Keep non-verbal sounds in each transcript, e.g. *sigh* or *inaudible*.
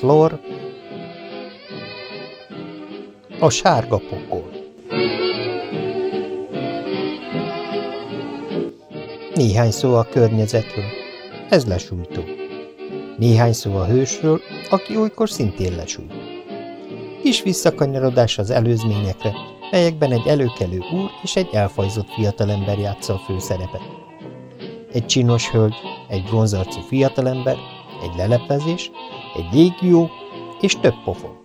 Lore A sárga pokol Néhány szó a környezetről. Ez lesújtó. Néhány szó a hősről, aki olykor szintén lesújt. Kis visszakanyarodás az előzményekre, melyekben egy előkelő úr és egy elfajzott fiatalember játsza a főszerepet. Egy csinos hölgy, egy bronzarcú fiatalember, egy leleplezés, egy légió és több pofon.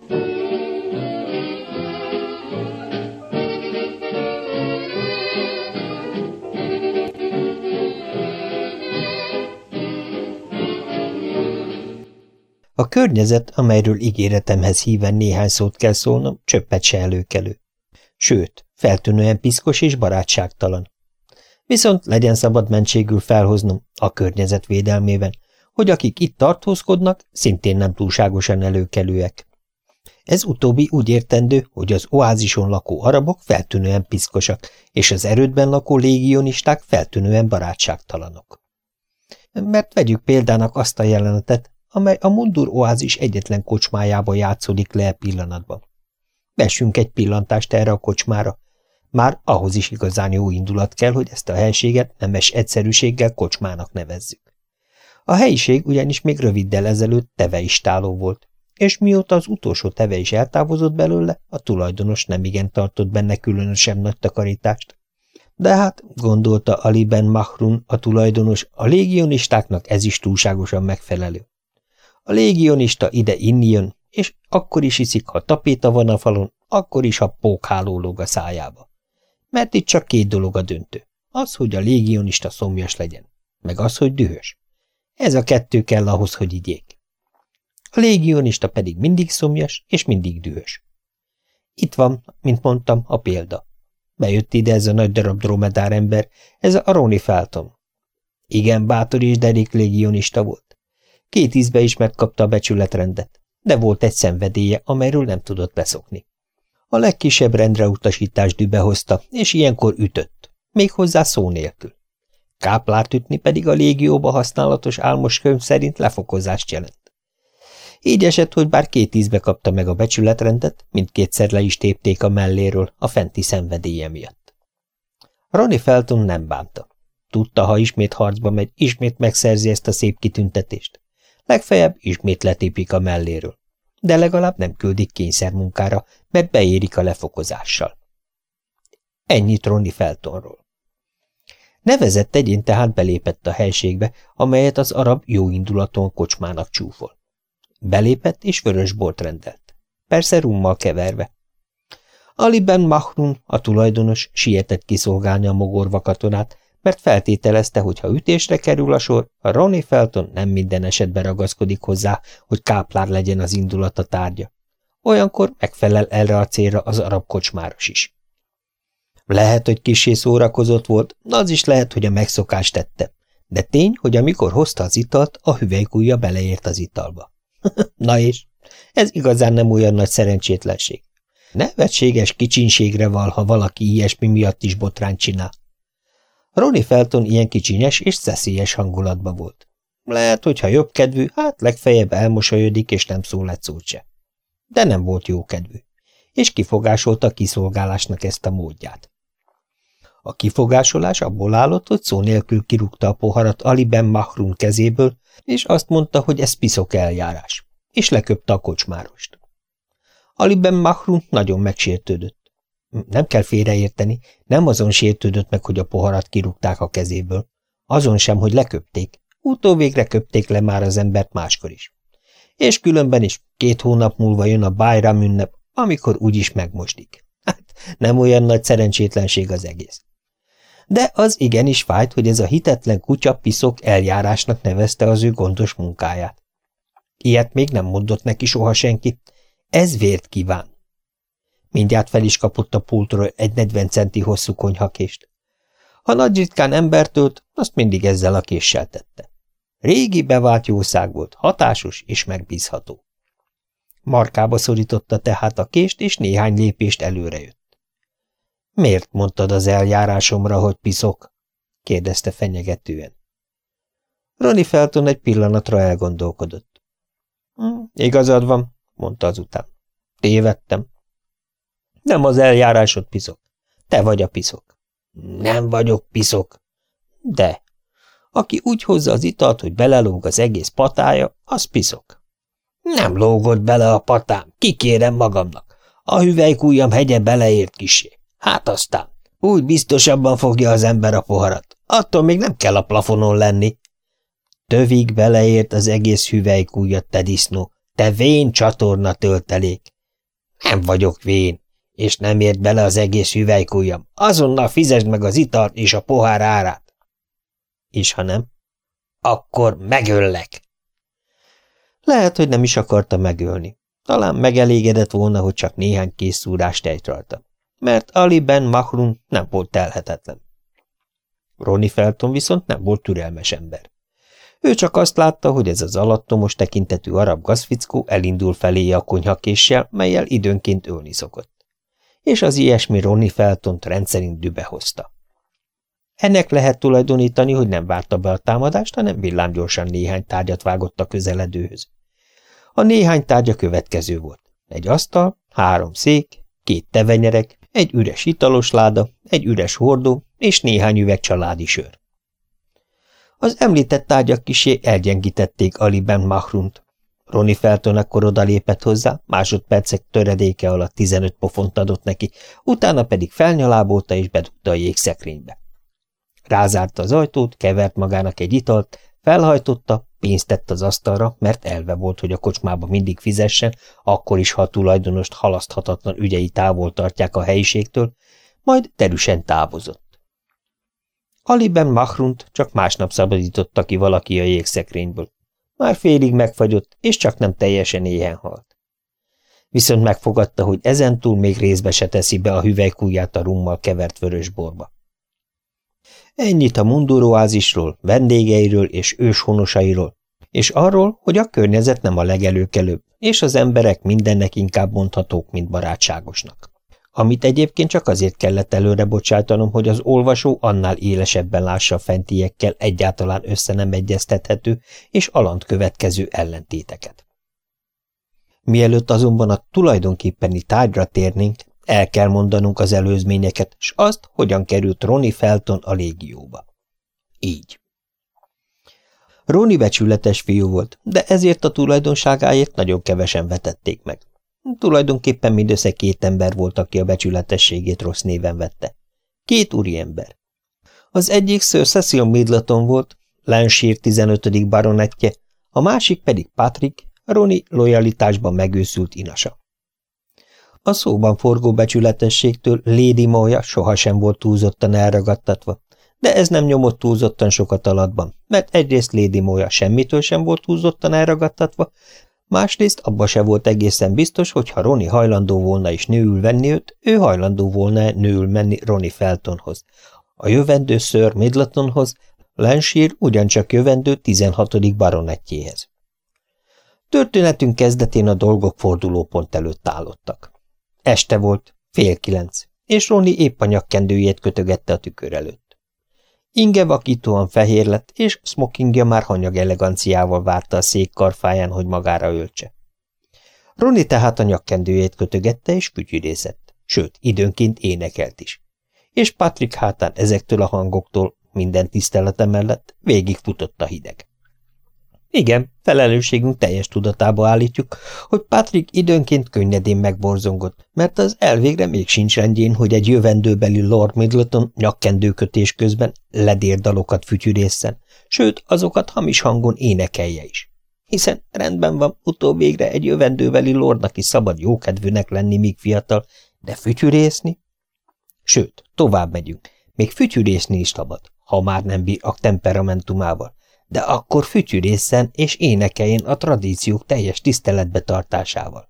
A környezet, amelyről ígéretemhez híven néhány szót kell szólnom, csöppet se előkelő. Sőt, feltűnően piszkos és barátságtalan. Viszont legyen szabad mentségül felhoznom a környezet védelmében, hogy akik itt tartózkodnak, szintén nem túlságosan előkelőek. Ez utóbbi úgy értendő, hogy az oázison lakó arabok feltűnően piszkosak, és az erődben lakó légionisták feltűnően barátságtalanok. Mert vegyük példának azt a jelenetet, amely a Mundur oázis egyetlen kocsmájába játszódik le e pillanatban. Vessünk egy pillantást erre a kocsmára. Már ahhoz is igazán jó indulat kell, hogy ezt a helységet nemes egyszerűséggel kocsmának nevezzük. A helyiség ugyanis még röviddel ezelőtt teveistáló volt, és mióta az utolsó teve is eltávozott belőle, a tulajdonos nem igen tartott benne különösebb nagy takarítást. De hát, gondolta Ali Ben Mahrun, a tulajdonos, a légionistáknak ez is túlságosan megfelelő. A légionista ide inni jön, és akkor is iszik, ha tapéta van a falon, akkor is, ha pókháló lóg a szájába. Mert itt csak két dolog a döntő. Az, hogy a légionista szomjas legyen, meg az, hogy dühös. Ez a kettő kell ahhoz, hogy igyék. A légionista pedig mindig szomjas és mindig dühös. Itt van, mint mondtam, a példa. Bejött ide ez a nagy darab dromedár ember, ez a Roni Felton. Igen, bátor és derék légionista volt. Két ízbe is megkapta a becsületrendet, de volt egy szenvedélye, amelyről nem tudott beszokni. A legkisebb rendre utasítás dübe és ilyenkor ütött, méghozzá szó nélkül. Káplárt ütni pedig a légióba használatos álmos könyv szerint lefokozást jelent. Így esett, hogy bár két ízbe kapta meg a becsületrendet, mindkétszer le is tépték a melléről a fenti szenvedélye miatt. Ronnie Felton nem bánta. Tudta, ha ismét harcba megy, ismét megszerzi ezt a szép kitüntetést. Legfeljebb ismét letépik a melléről. De legalább nem küldik kényszermunkára, mert beérik a lefokozással. Ennyit Ronnie Feltonról. Nevezett egyén tehát belépett a helységbe, amelyet az arab jóindulaton kocsmának csúfol. Belépett és vörös bort rendelt. Persze rummal keverve. Ali Ben Mahrun, a tulajdonos, sietett kiszolgálni a mogorva katonát, mert feltételezte, hogy ha ütésre kerül a sor, a Ronnie Felton nem minden esetben ragaszkodik hozzá, hogy káplár legyen az indulata tárgya. Olyankor megfelel erre a célra az arab kocsmáros is. Lehet, hogy kisé szórakozott volt, az is lehet, hogy a megszokás tette. De tény, hogy amikor hozta az italt, a hüvelykújja beleért az italba. *laughs* Na és? Ez igazán nem olyan nagy szerencsétlenség. Nevetséges kicsinségre val, ha valaki ilyesmi miatt is botrányt csinál. Ronnie Felton ilyen kicsinyes és szeszélyes hangulatban volt. Lehet, hogyha jobb kedvű, hát legfeljebb elmosolyodik és nem szól egy szót se. De nem volt jó kedvű, és kifogásolta a kiszolgálásnak ezt a módját. A kifogásolás abból állott, hogy szó nélkül kirúgta a poharat Ali Ben Mahrun kezéből, és azt mondta, hogy ez piszok eljárás, és leköpte a kocsmárost. Ali Ben Mahrun nagyon megsértődött. Nem kell félreérteni, nem azon sértődött meg, hogy a poharat kirúgták a kezéből. Azon sem, hogy leköpték. Utóvégre köpték le már az embert máskor is. És különben is két hónap múlva jön a Bayram ünnep, amikor úgyis megmosdik. Hát nem olyan nagy szerencsétlenség az egész de az igenis fájt, hogy ez a hitetlen kutya piszok eljárásnak nevezte az ő gondos munkáját. Ilyet még nem mondott neki soha senki. Ez vért kíván. Mindjárt fel is kapott a pultról egy 40 centi hosszú konyhakést. Ha nagy ritkán embert ölt, azt mindig ezzel a késsel tette. Régi bevált jószág volt, hatásos és megbízható. Markába szorította tehát a kést, és néhány lépést előre jött. Miért mondtad az eljárásomra, hogy piszok? kérdezte fenyegetően. Roni Felton egy pillanatra elgondolkodott. Hm, igazad van, mondta azután. Tévedtem. Nem az eljárásod piszok. Te vagy a piszok. Nem vagyok piszok. De. Aki úgy hozza az italt, hogy belelóg az egész patája, az piszok. Nem lógott bele a patám, kikérem magamnak. A hüvelykújjam hegye beleért kisé. Hát aztán, úgy biztosabban fogja az ember a poharat. Attól még nem kell a plafonon lenni. Tövig beleért az egész hüvelykújjat, te disznó, te vén csatorna töltelék. Nem vagyok vén, és nem ért bele az egész hüvelykújjam. Azonnal fizesd meg az italt és a pohár árát. És ha nem? Akkor megöllek. Lehet, hogy nem is akarta megölni. Talán megelégedett volna, hogy csak néhány kész szúrást ejt rajta. Mert Ali Ben Mahrun nem volt telhetetlen. Ronnie Felton viszont nem volt türelmes ember. Ő csak azt látta, hogy ez az alattomos tekintetű arab gazfickó elindul felé a konyhakéssel, melyel időnként ölni szokott. És az ilyesmi Ronnie Feltont rendszerint dübe hozta. Ennek lehet tulajdonítani, hogy nem várta be a támadást, hanem villámgyorsan néhány tárgyat vágott a közeledőhöz. A néhány tárgya következő volt. Egy asztal, három szék, két tevenyerek, egy üres italos láda, egy üres hordó és néhány üveg családi sör. Az említett tárgyak kisé elgyengítették Ali Ben Mahrunt. Roni Felton akkor odalépett hozzá, másodpercek töredéke alatt 15 pofont adott neki, utána pedig felnyalábolta és bedugta a jégszekrénybe. Rázárta az ajtót, kevert magának egy italt, felhajtotta, pénzt tett az asztalra, mert elve volt, hogy a kocsmába mindig fizessen, akkor is, ha a tulajdonost halaszthatatlan ügyei távol tartják a helyiségtől, majd terüsen távozott. Aliben Mahrunt csak másnap szabadította ki valaki a jégszekrényből. Már félig megfagyott, és csak nem teljesen éhen halt. Viszont megfogadta, hogy ezentúl még részbe se teszi be a hüvelykújját a rummal kevert vörös borba. Ennyit a munduróázisról, vendégeiről és őshonosairól, és arról, hogy a környezet nem a legelőkelőbb, és az emberek mindennek inkább mondhatók, mint barátságosnak amit egyébként csak azért kellett előre bocsájtanom, hogy az olvasó annál élesebben lássa a fentiekkel egyáltalán össze nem egyeztethető és alant következő ellentéteket. Mielőtt azonban a tulajdonképpeni tárgyra térnénk, el kell mondanunk az előzményeket, s azt, hogyan került Ronnie Felton a légióba. Így. Ronnie becsületes fiú volt, de ezért a tulajdonságáért nagyon kevesen vetették meg. Tulajdonképpen mindössze két ember volt, aki a becsületességét rossz néven vette. Két úriember. Az egyik Sir Cecil Midleton volt, Lancashire 15. baronettje, a másik pedig Patrick, Roni lojalitásban megőszült inasa. A szóban forgó becsületességtől Lady Moya sohasem volt túlzottan elragadtatva, de ez nem nyomott túlzottan sokat alatban, mert egyrészt Lady Moya semmitől sem volt túlzottan elragadtatva, Másrészt abba se volt egészen biztos, hogy ha Roni hajlandó volna is nőül venni őt, ő hajlandó volna nőül menni Roni Feltonhoz. A jövendő Sir Midletonhoz, Lancashire ugyancsak jövendő 16. baronettjéhez. Történetünk kezdetén a dolgok fordulópont előtt állottak. Este volt, fél kilenc, és Roni épp a nyakkendőjét kötögette a tükör előtt. Inge vakítóan fehér lett, és smokingja már hanyag eleganciával várta a szék karfáján, hogy magára öltse. Roni tehát a nyakkendőjét kötögette és fütyürészett, sőt, időnként énekelt is. És Patrick hátán ezektől a hangoktól, minden tisztelete mellett végigfutott a hideg. Igen, felelősségünk teljes tudatába állítjuk, hogy Patrick időnként könnyedén megborzongott, mert az elvégre még sincs rendjén, hogy egy jövendőbeli Lord Middleton nyakkendőkötés közben ledérdalokat fütyűrészen, sőt, azokat hamis hangon énekelje is. Hiszen rendben van, utóvégre egy jövendőbeli lordnak is szabad jókedvűnek lenni, míg fiatal, de fütyűrészni? Sőt, tovább megyünk, még fütyűrészni is szabad, ha már nem bír a temperamentumával, de akkor fütyűrészen és énekeljen a tradíciók teljes tiszteletbe tartásával.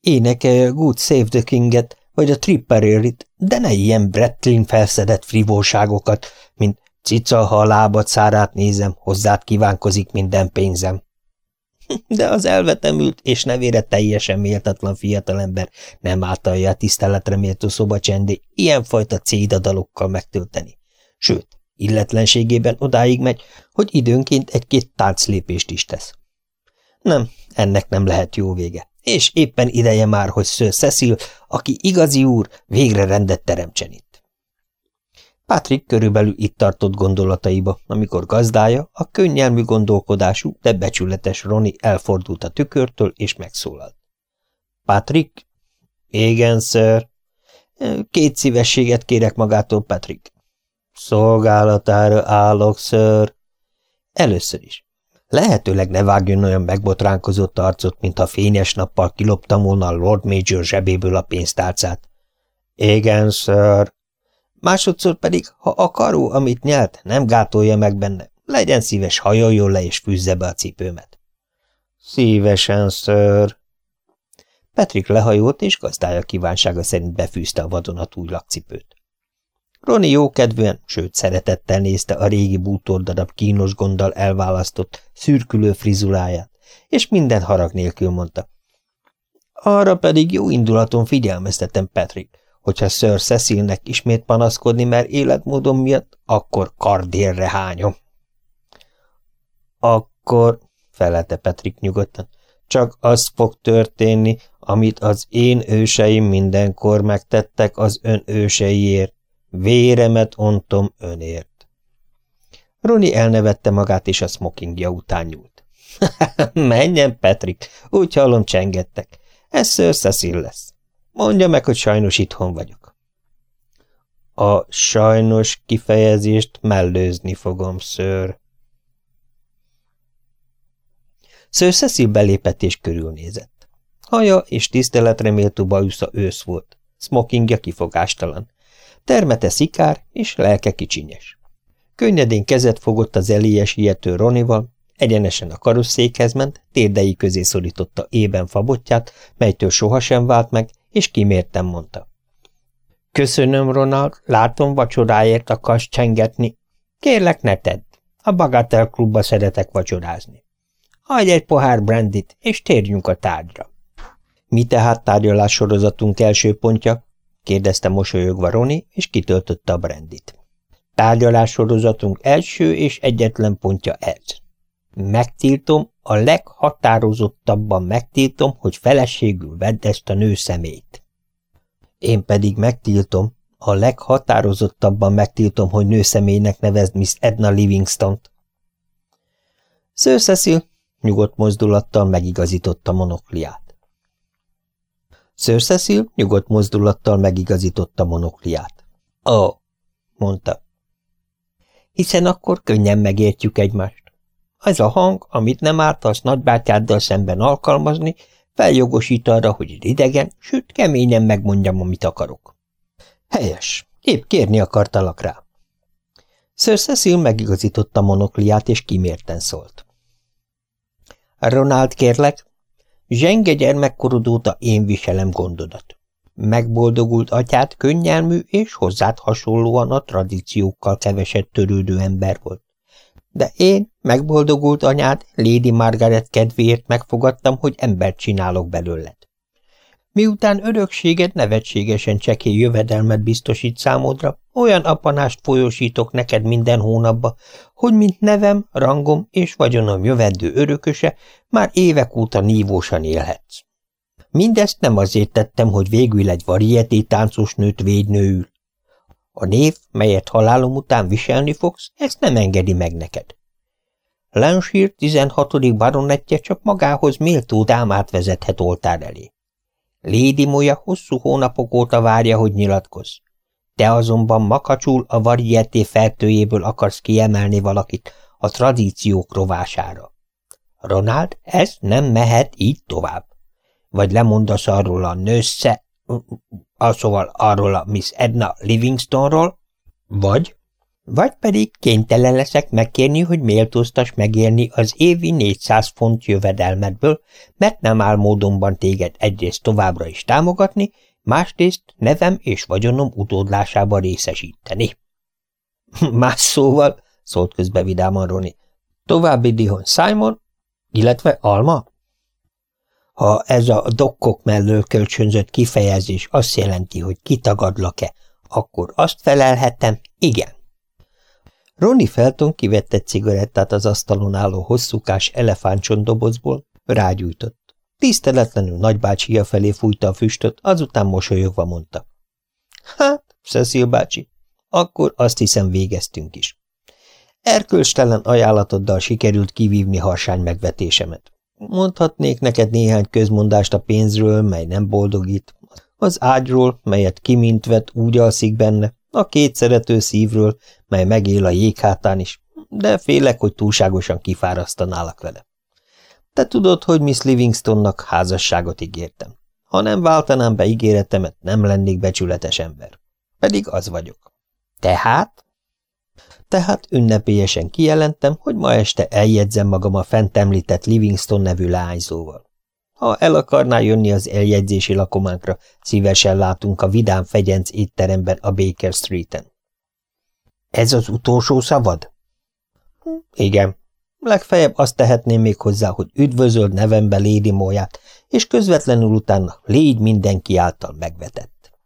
Énekelje a Good Save the Kinget, vagy a Tripperérit, de ne ilyen Brettlin felszedett frivolságokat, mint cica, ha a lábad szárát nézem, hozzád kívánkozik minden pénzem. *laughs* De az elvetemült és nevére teljesen méltatlan fiatalember nem általja a tiszteletre méltó szobacsendé ilyenfajta cédadalokkal megtölteni. Sőt, illetlenségében odáig megy, hogy időnként egy-két tánclépést is tesz. Nem, ennek nem lehet jó vége. És éppen ideje már, hogy Sir Cecil, aki igazi úr, végre rendet teremtsen itt. Patrick körülbelül itt tartott gondolataiba, amikor gazdája, a könnyelmű gondolkodású, de becsületes Roni elfordult a tükörtől és megszólalt. Patrick? Igen, sir. Két szívességet kérek magától, Patrick. Szolgálatára állok, sir. Először is. Lehetőleg ne vágjon olyan megbotránkozott arcot, mint ha fényes nappal kiloptam volna a Lord Major zsebéből a pénztárcát. Igen, sir. Másodszor pedig, ha a karó, amit nyelt, nem gátolja meg benne, legyen szíves, hajoljon le és fűzze be a cipőmet. Szívesen, sir. Patrick lehajolt, és gazdája kívánsága szerint befűzte a vadonatúj lakcipőt. Roni jókedvűen, sőt szeretettel nézte a régi bútordarab kínos gonddal elválasztott, szürkülő frizuláját, és minden harag nélkül mondta. Arra pedig jó indulaton figyelmeztetem Patrick, hogyha Sir Cecilnek ismét panaszkodni mer életmódom miatt, akkor kardérre hányom. Akkor, felelte Patrick nyugodtan, csak az fog történni, amit az én őseim mindenkor megtettek az ön őseiért. Véremet ontom önért. Roni elnevette magát, és a smokingja után nyúlt. *laughs* Menjen, Patrick, úgy hallom csengettek. Ez Sir Cecil lesz. Mondja meg, hogy sajnos itthon vagyok. A sajnos kifejezést mellőzni fogom, ször. Sir Cecil belépett és körülnézett. Haja és tiszteletre méltó bajusza ősz volt, smokingja kifogástalan, termete szikár és lelke kicsinyes. Könnyedén kezet fogott az elélyes ilyető Ronival, egyenesen a karosszékhez ment, térdei közé szorította ében fabotját, melytől sohasem vált meg, és kimértem mondta. Köszönöm, Ronald, látom vacsoráért akarsz csengetni. Kérlek, ne tedd. A Bagatel klubba szeretek vacsorázni. Hagyj egy pohár brandit, és térjünk a tárgyra. Mi tehát tárgyalássorozatunk első pontja? Kérdezte mosolyogva Roni, és kitöltötte a brandit. Tárgyalássorozatunk első és egyetlen pontja ez. Megtiltom, a leghatározottabban megtiltom, hogy feleségül vedd ezt a nő szemét. Én pedig megtiltom, a leghatározottabban megtiltom, hogy nőszemélynek nevezd Miss Edna Livingston-t. Sir Cecil nyugodt mozdulattal megigazította monokliát. Sir Cecil nyugodt mozdulattal megigazította monokliát. Ó, mondta. Hiszen akkor könnyen megértjük egymást. Ez a hang, amit nem ártasz nagybátyáddal szemben alkalmazni, feljogosít arra, hogy idegen, sőt, keményen megmondjam, amit akarok. Helyes. Épp kérni akartalak rá. Sir Cecil megigazította monokliát, és kimérten szólt. Ronald, kérlek, zsenge gyermekkorod óta én viselem gondodat. Megboldogult atyát könnyelmű és hozzád hasonlóan a tradíciókkal keveset törődő ember volt. De én, megboldogult anyád, Lady Margaret kedvéért megfogadtam, hogy embert csinálok belőled. Miután örökséged nevetségesen csekély jövedelmet biztosít számodra, olyan apanást folyosítok neked minden hónapba, hogy mint nevem, rangom és vagyonom jövendő örököse, már évek óta nívósan élhetsz. Mindezt nem azért tettem, hogy végül egy varieté táncos nőt védnőül. A név, melyet halálom után viselni fogsz, ezt nem engedi meg neked. Lanshire 16. baronettje csak magához méltó dámát vezethet oltár elé. Lady Moya hosszú hónapok óta várja, hogy nyilatkozz. Te azonban makacsul a varieté feltőjéből akarsz kiemelni valakit a tradíciók rovására. Ronald, ez nem mehet így tovább. Vagy lemondasz arról a nősze, szóval arról a Miss Edna Livingstonról, vagy vagy pedig kénytelen leszek megkérni, hogy méltóztas megélni az évi 400 font jövedelmedből, mert nem áll módonban téged egyrészt továbbra is támogatni, másrészt nevem és vagyonom utódlásába részesíteni. *laughs* Más szóval, szólt közbe vidáman Roni, további Dihon Simon, illetve Alma? Ha ez a dokkok mellől kölcsönzött kifejezés azt jelenti, hogy kitagadlak-e, akkor azt felelhetem, igen. Ronnie Felton kivette egy cigarettát az asztalon álló hosszúkás elefántcsont dobozból, Rágyújtott. Tiszteletlenül nagybácsia felé fújta a füstöt, azután mosolyogva mondta. Hát, Cecil bácsi, akkor azt hiszem végeztünk is. Erkölcstelen ajánlatoddal sikerült kivívni harsány megvetésemet. Mondhatnék neked néhány közmondást a pénzről, mely nem boldogít, az ágyról, melyet kimintvet, úgy alszik benne, a két szerető szívről, mely megél a jéghátán is, de félek, hogy túlságosan kifárasztanálak vele. Te tudod, hogy Miss Livingstonnak házasságot ígértem. Ha nem váltanám be ígéretemet, nem lennék becsületes ember. Pedig az vagyok. Tehát? Tehát ünnepélyesen kijelentem, hogy ma este eljegyzem magam a fent említett Livingston nevű leányzóval. Ha el akarná jönni az eljegyzési lakománkra, szívesen látunk a Vidám Fegyenc étteremben a Baker Street-en. Ez az utolsó szavad? Igen. Legfeljebb azt tehetném még hozzá, hogy üdvözöld nevembe Lady Moyát, és közvetlenül utána légy mindenki által megvetett.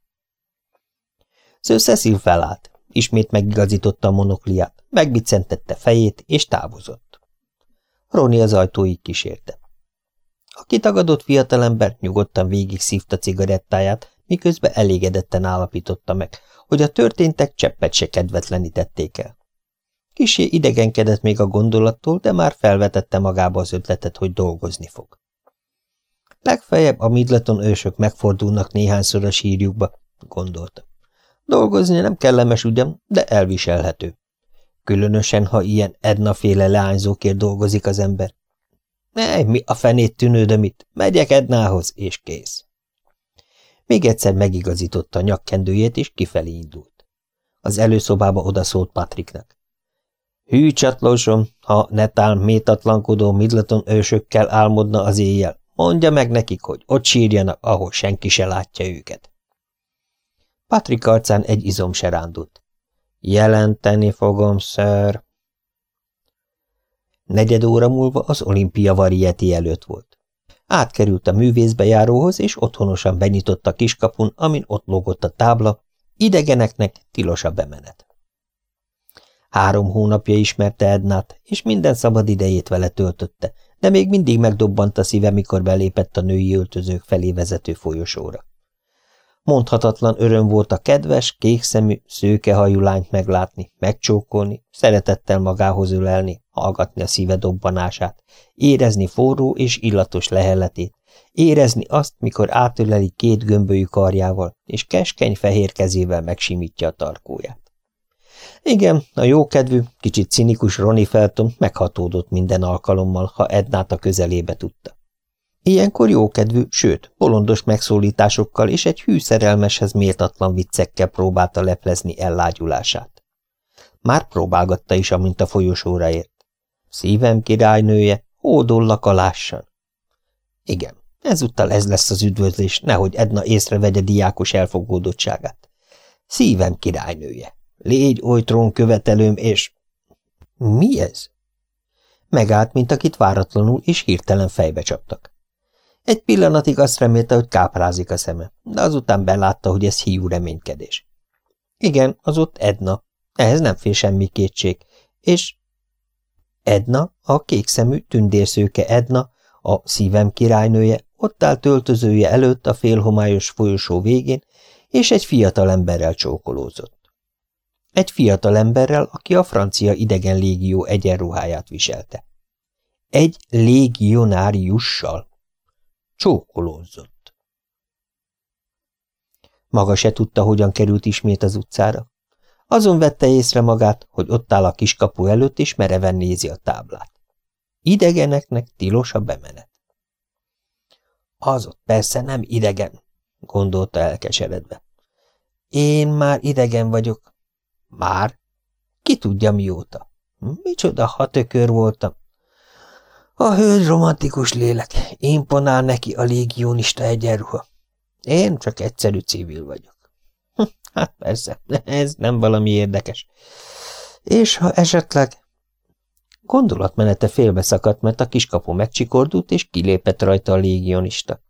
Sir Cecil felállt, ismét megigazította a monokliát, megbiccentette fejét, és távozott. Roni az ajtóig kísérte. A kitagadott fiatalember nyugodtan végig szívta cigarettáját, miközben elégedetten állapította meg, hogy a történtek cseppet se kedvetlenítették el. Kisé idegenkedett még a gondolattól, de már felvetette magába az ötletet, hogy dolgozni fog. Legfeljebb a Midleton ősök megfordulnak néhányszor a sírjukba, gondolta. Dolgozni nem kellemes ugyan, de elviselhető. Különösen, ha ilyen Edna-féle leányzókért dolgozik az ember. Ne, mi a fenét tűnődöm itt, megyek Ednához, és kész. Még egyszer megigazította a nyakkendőjét, és kifelé indult. Az előszobába odaszólt Patricknak. Hű csatlósom, ha netán métatlankodó Midleton ősökkel álmodna az éjjel, mondja meg nekik, hogy ott sírjanak, ahol senki se látja őket. Patrick arcán egy izom se rándult. Jelenteni fogom, ször. Negyed óra múlva az olimpia varieti előtt volt. Átkerült a művészbejáróhoz, és otthonosan benyitott a kiskapun, amin ott lógott a tábla, idegeneknek tilos a bemenet. Három hónapja ismerte Ednát, és minden szabad idejét vele töltötte, de még mindig megdobbant a szíve, mikor belépett a női öltözők felé vezető folyosóra. Mondhatatlan öröm volt a kedves, kékszemű, szőkehajú lányt meglátni, megcsókolni, szeretettel magához ölelni, hallgatni a szíve dobbanását, érezni forró és illatos lehelletét, érezni azt, mikor átöleli két gömbölyű karjával, és keskeny fehér kezével megsimítja a tarkóját. Igen, a jókedvű, kicsit cinikus Ronnie Felton meghatódott minden alkalommal, ha Ednát a közelébe tudta. Ilyenkor jókedvű, sőt, bolondos megszólításokkal és egy hű szerelmeshez méltatlan viccekkel próbálta leplezni ellágyulását. Már próbálgatta is, amint a folyosóra ért. Szívem királynője, hódollak a lássan. Igen, ezúttal ez lesz az üdvözlés, nehogy Edna észrevegye diákos elfogódottságát. Szívem királynője, légy oly követelőm, és... Mi ez? Megállt, mint akit váratlanul és hirtelen fejbe csaptak. Egy pillanatig azt remélte, hogy káprázik a szeme, de azután belátta, hogy ez hiú reménykedés. Igen, az ott Edna. Ehhez nem fél semmi kétség. És Edna, a kékszemű tündérszőke Edna, a szívem királynője, ott áll töltözője előtt a félhomályos folyosó végén, és egy fiatal emberrel csókolózott. Egy fiatal emberrel, aki a francia idegen légió egyenruháját viselte. Egy légionáriussal. Csókolózott. Maga se tudta, hogyan került ismét az utcára. Azon vette észre magát, hogy ott áll a kiskapu előtt, és mereven nézi a táblát. Idegeneknek tilos a bemenet. Az ott persze nem idegen, gondolta elkeseredve. Én már idegen vagyok. Már? Ki tudja mióta? Micsoda hatökör voltam. A hölgy romantikus lélek, imponál neki a légionista egyenruha. Én csak egyszerű civil vagyok. Hm, hát persze, ez nem valami érdekes. És ha esetleg... Gondolatmenete félbeszakadt, mert a kiskapu megcsikordult, és kilépett rajta a légionista.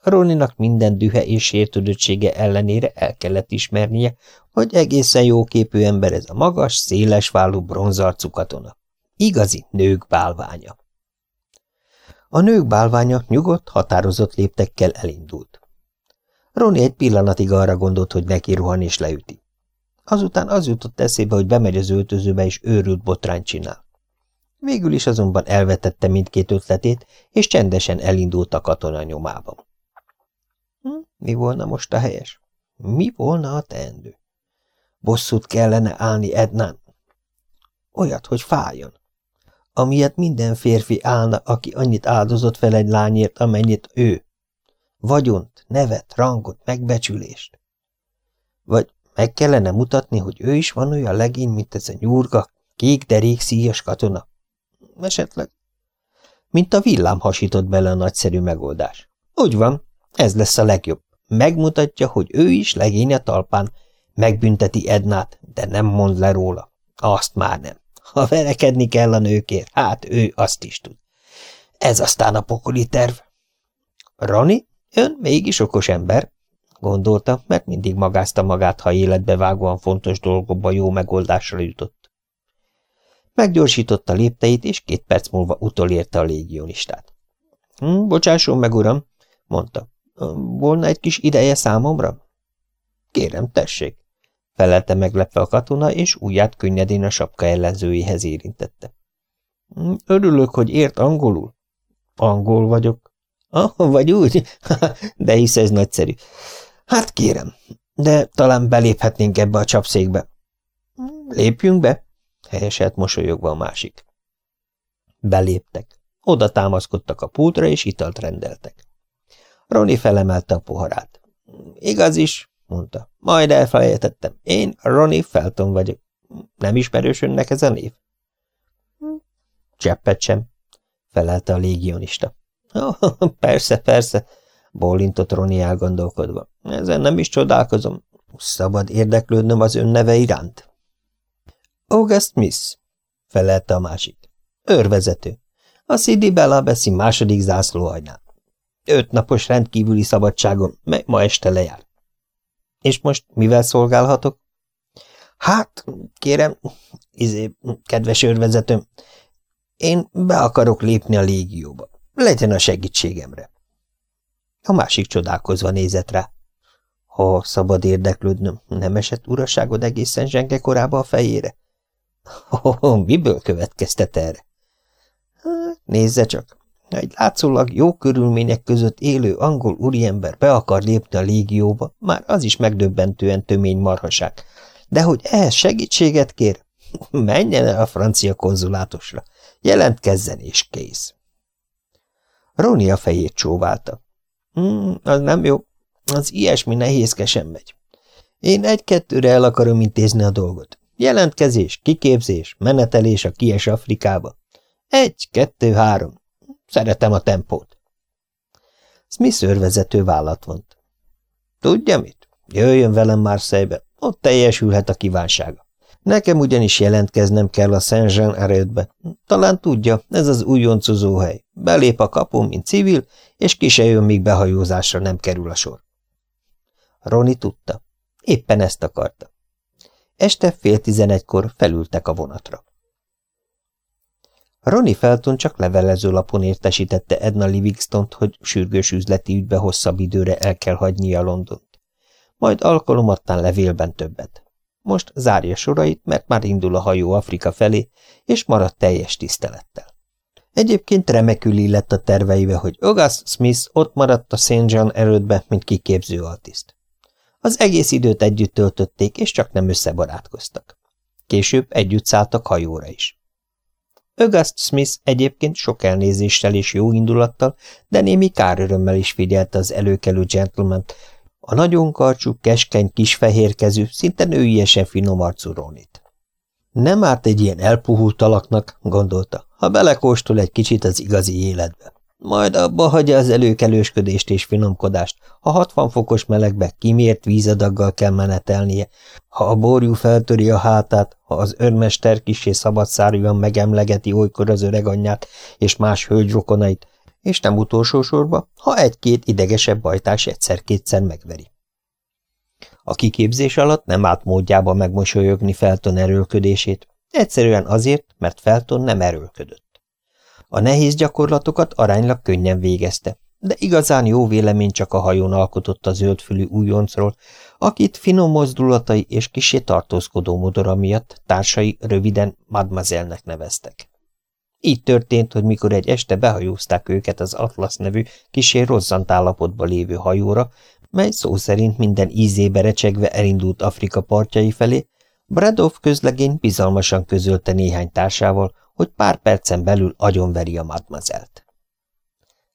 Roninak minden dühe és sértődöttsége ellenére el kellett ismernie, hogy egészen jóképű ember ez a magas, széles vállú bronzarcú katona. Igazi nők bálványa. A nők bálványa nyugodt, határozott léptekkel elindult. Roni egy pillanatig arra gondolt, hogy neki rohan és leüti. Azután az jutott eszébe, hogy bemegy az öltözőbe és őrült botrány csinál. Végül is azonban elvetette mindkét ötletét, és csendesen elindult a katona nyomában. Hm, mi volna most a helyes? Mi volna a teendő? Bosszút kellene állni Ednán. Olyat, hogy fájjon. Amilyet minden férfi állna, aki annyit áldozott fel egy lányért, amennyit ő. Vagyont, nevet, rangot, megbecsülést. Vagy meg kellene mutatni, hogy ő is van olyan legény, mint ez a nyúrga, kék derék szíjas katona. Esetleg. Mint a villám hasított bele a nagyszerű megoldás. Úgy van, ez lesz a legjobb. Megmutatja, hogy ő is legény a talpán, megbünteti Ednát, de nem mond le róla. Azt már nem. Ha verekedni kell a nőkért, hát ő azt is tud. Ez aztán a pokoli terv. Rani, ön mégis okos ember, gondolta, mert mindig magázta magát, ha életbevágóan fontos dolgokba jó megoldásra jutott. Meggyorsította lépteit, és két perc múlva utolérte a légionistát. Hm, – Bocsásson meg, uram! – mondta. – Volna egy kis ideje számomra? – Kérem, tessék! – felelte meglepve a katona, és ujját könnyedén a sapka ellenzőjéhez érintette. Hm, – Örülök, hogy ért angolul? – Angol vagyok. – Ah, vagy úgy? *laughs* De hisz ez nagyszerű. Hát kérem, de talán beléphetnénk ebbe a csapszékbe. Lépjünk be, helyeselt mosolyogva a másik. Beléptek. Oda támaszkodtak a pultra, és italt rendeltek. Roni felemelte a poharát. Igaz is, mondta. Majd elfelejtettem. Én Roni Felton vagyok. Nem ismerős önnek ez a név? Cseppet sem, felelte a légionista. Oh, *laughs* persze, persze, bólintott Roni elgondolkodva. Ezen nem is csodálkozom. Szabad érdeklődnöm az ön neve iránt. August Miss, felelte a másik. Őrvezető. A Sidi Bella Bessi második zászlóhajnál. Öt rendkívüli szabadságon, mely ma este lejár. És most mivel szolgálhatok? Hát, kérem, izé, kedves őrvezetőm, én be akarok lépni a légióba. Legyen a segítségemre. A másik csodálkozva nézett rá. Ha szabad érdeklődnöm, nem esett uraságod egészen zsenge korába a fejére? Oh, miből következtet erre? Hát, nézze csak, egy látszólag jó körülmények között élő angol úriember be akar lépni a légióba, már az is megdöbbentően tömény marhaság. De hogy ehhez segítséget kér, *laughs* menjen el a francia konzulátosra, jelentkezzen és kész. Roni a fejét csóválta. Hmm, az nem jó. Az ilyesmi nehézkesen megy. Én egy-kettőre el akarom intézni a dolgot. Jelentkezés, kiképzés, menetelés a kies Afrikába. Egy, kettő, három. Szeretem a tempót. Smith szörvezető vállat vont. Tudja mit? Jöjjön velem Marseille-be, ott teljesülhet a kívánsága. Nekem ugyanis jelentkeznem kell a Saint-Jean erődbe. Talán tudja, ez az újoncozó hely. Belép a kapun, mint civil, és ki se jön, míg behajózásra nem kerül a sor. Roni tudta. Éppen ezt akarta. Este fél tizenegykor felültek a vonatra. Roni Felton csak levelező lapon értesítette Edna Livingstont, hogy sürgős üzleti ügybe hosszabb időre el kell hagynia Londont. Majd alkalomattán levélben többet. Most zárja sorait, mert már indul a hajó Afrika felé, és maradt teljes tisztelettel. Egyébként remekül illett a terveibe, hogy August Smith ott maradt a St. John erődbe, mint kiképző altiszt. Az egész időt együtt töltötték, és csak nem összebarátkoztak. Később együtt szálltak hajóra is. August Smith egyébként sok elnézéssel és jó indulattal, de némi kárörömmel is figyelte az előkelő gentleman a nagyon karcsú, keskeny, kisfehérkezű, szinte nőiesen finom arcú Ronit. Nem árt egy ilyen elpuhult alaknak, gondolta, ha belekóstol egy kicsit az igazi életbe. Majd abba hagyja az előkelősködést és finomkodást, ha 60 fokos melegbe kimért vízadaggal kell menetelnie, ha a borjú feltöri a hátát, ha az örmester kisé szabadszárűan megemlegeti olykor az öreganyját és más hölgyrokonait, és nem utolsó sorba, ha egy-két idegesebb bajtás egyszer-kétszer megveri. A kiképzés alatt nem állt módjába megmosolyogni Felton erőlködését, egyszerűen azért, mert Felton nem erőlködött. A nehéz gyakorlatokat aránylag könnyen végezte, de igazán jó vélemény csak a hajón alkotott a zöldfülű újoncról, akit finom mozdulatai és kisé tartózkodó modora miatt társai röviden mademoiselle-nek neveztek. Így történt, hogy mikor egy este behajózták őket az Atlas nevű kisé rozzant állapotba lévő hajóra, mely szó szerint minden ízébe recsegve elindult Afrika partjai felé, Bradov közlegény bizalmasan közölte néhány társával, hogy pár percen belül agyonveri a madmazelt.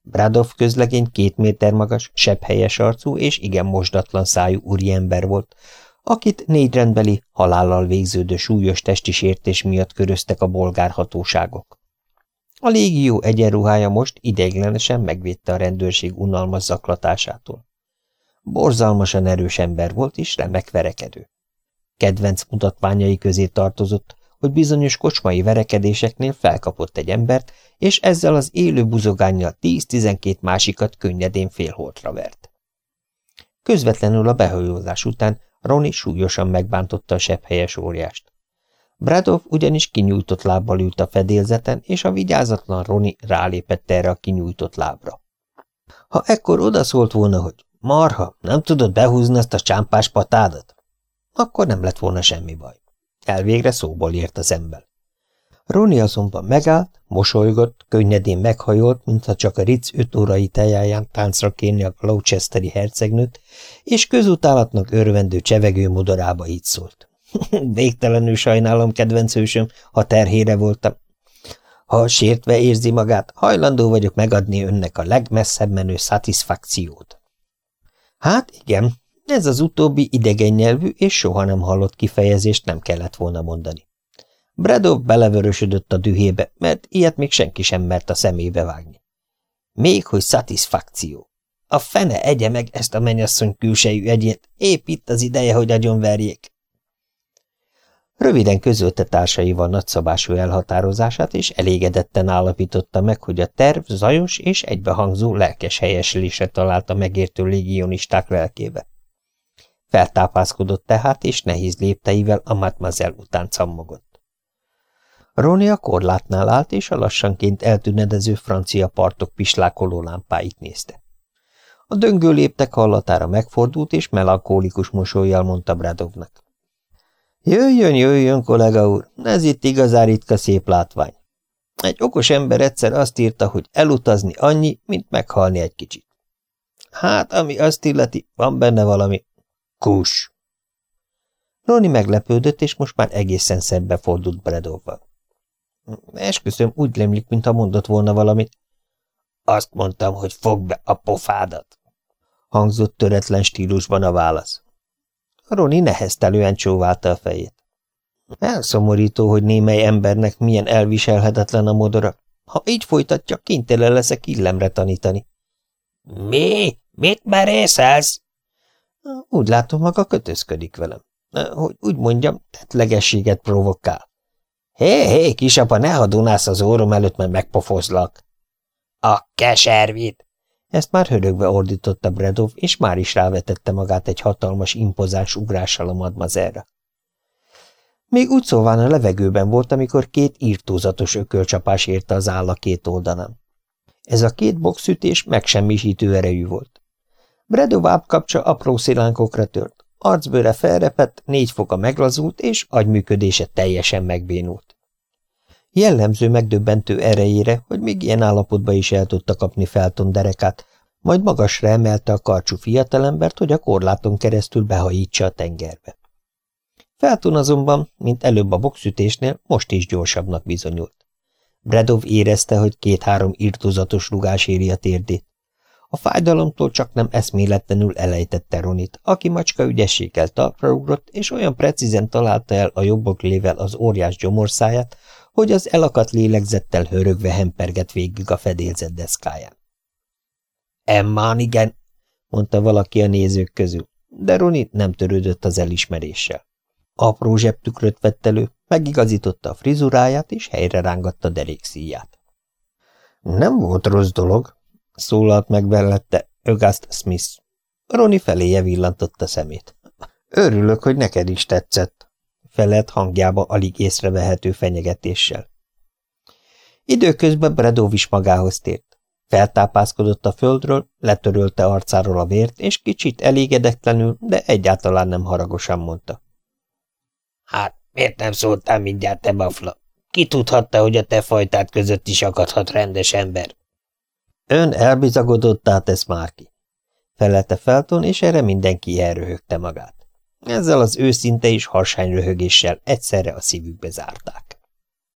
Bradov közlegény két méter magas, helyes arcú és igen mosdatlan szájú úriember volt, akit négy rendbeli, halállal végződő súlyos testi sértés miatt köröztek a bolgár hatóságok. A légió egyenruhája most ideiglenesen megvédte a rendőrség unalmas zaklatásától. Borzalmasan erős ember volt és remek verekedő. Kedvenc mutatványai közé tartozott, hogy bizonyos kocsmai verekedéseknél felkapott egy embert, és ezzel az élő buzogánnyal 10-12 másikat könnyedén félholtra vert. Közvetlenül a behajózás után Roni súlyosan megbántotta a helyes óriást. Bradov ugyanis kinyújtott lábbal ült a fedélzeten, és a vigyázatlan Roni rálépett erre a kinyújtott lábra. Ha ekkor odaszólt volna, hogy Marha, nem tudod behúzni ezt a csámpás patádat? Akkor nem lett volna semmi baj. Elvégre szóból ért az ember. Roni azonban megállt, mosolygott, könnyedén meghajolt, mintha csak a Ritz öt órai tejáján táncra kérni a Gloucesteri hercegnőt, és közutálatnak örvendő csevegő modorába így szólt. *laughs* Végtelenül sajnálom, kedvenc hősöm, ha terhére voltam. Ha sértve érzi magát, hajlandó vagyok megadni önnek a legmesszebb menő szatisfakciót. Hát igen, ez az utóbbi idegen nyelvű és soha nem hallott kifejezést nem kellett volna mondani. Bredov belevörösödött a dühébe, mert ilyet még senki sem mert a szemébe vágni. Még hogy szatisfakció. A fene egye meg ezt a mennyasszony külsejű egyét, épp itt az ideje, hogy agyonverjék. Röviden közölte társaival nagyszabású elhatározását, és elégedetten állapította meg, hogy a terv zajos és egybehangzó lelkes helyeslésre találta megértő légionisták lelkébe. Feltápászkodott tehát, és nehéz lépteivel a mademoiselle után cammogott. Roni a korlátnál állt, és a lassanként eltűnedező francia partok pislákoló lámpáit nézte. A döngő léptek hallatára megfordult, és melankólikus mosolyjal mondta Bradovnak. Jöjjön, jöjjön, kollega úr, ez itt igazán ritka szép látvány. Egy okos ember egyszer azt írta, hogy elutazni annyi, mint meghalni egy kicsit. Hát, ami azt illeti, van benne valami. Kus! Roni meglepődött, és most már egészen szembe fordult Bredovval. Esküszöm, úgy lemlik, mintha mondott volna valamit. Azt mondtam, hogy fogd be a pofádat, hangzott töretlen stílusban a válasz. Roni neheztelően csóválta a fejét. Elszomorító, hogy némely embernek milyen elviselhetetlen a modora. Ha így folytatja, kénytelen leszek illemre tanítani. – Mi? Mit merészelsz? – Úgy látom, maga kötözködik velem. Hogy úgy mondjam, tettlegességet provokál. Hé, hé, kisapa, ne hadunász az órom előtt, mert megpofozlak. – A keservit! Ezt már hörögve ordította Bredov, és már is rávetette magát egy hatalmas, impozáns ugrással a madmazerre. Még úgy szóván a levegőben volt, amikor két írtózatos ökölcsapás érte az áll a két oldalán. Ez a két boxütés megsemmisítő erejű volt. Bredov ápkapcsa apró szilánkokra tört, arcbőre felrepett, négy foka meglazult, és agyműködése teljesen megbénult. Jellemző megdöbbentő erejére, hogy még ilyen állapotba is el tudta kapni Felton derekát, majd magasra emelte a karcsú fiatalembert, hogy a korláton keresztül behajítsa a tengerbe. Felton azonban, mint előbb a boxütésnél, most is gyorsabbnak bizonyult. Bredov érezte, hogy két-három irtózatos rugás éri a térdét. A fájdalomtól csak nem eszméletlenül elejtette Ronit, aki macska ügyességgel talpra ugrott, és olyan precízen találta el a jobbok lével az óriás gyomorszáját, hogy az elakadt lélegzettel hörögve hemperget végig a fedélzet deszkáján. Emmán igen, mondta valaki a nézők közül, de Roni nem törődött az elismeréssel. Apró zsebtükröt vett elő, megigazította a frizuráját, és helyre rángatta derékszíját. Nem volt rossz dolog, szólalt meg vellette Ögast Smith. Roni feléje villantotta szemét. Örülök, hogy neked is tetszett felelt hangjába alig észrevehető fenyegetéssel. Időközben Bredov is magához tért. Feltápászkodott a földről, letörölte arcáról a vért, és kicsit elégedetlenül, de egyáltalán nem haragosan mondta. Hát, miért nem szóltál mindjárt, te bafla? Ki tudhatta, hogy a te fajtát között is akadhat rendes ember? Ön elbizagodottá tesz már ki. Felelte Felton, és erre mindenki elröhögte magát. Ezzel az őszinte és harsány röhögéssel egyszerre a szívükbe zárták.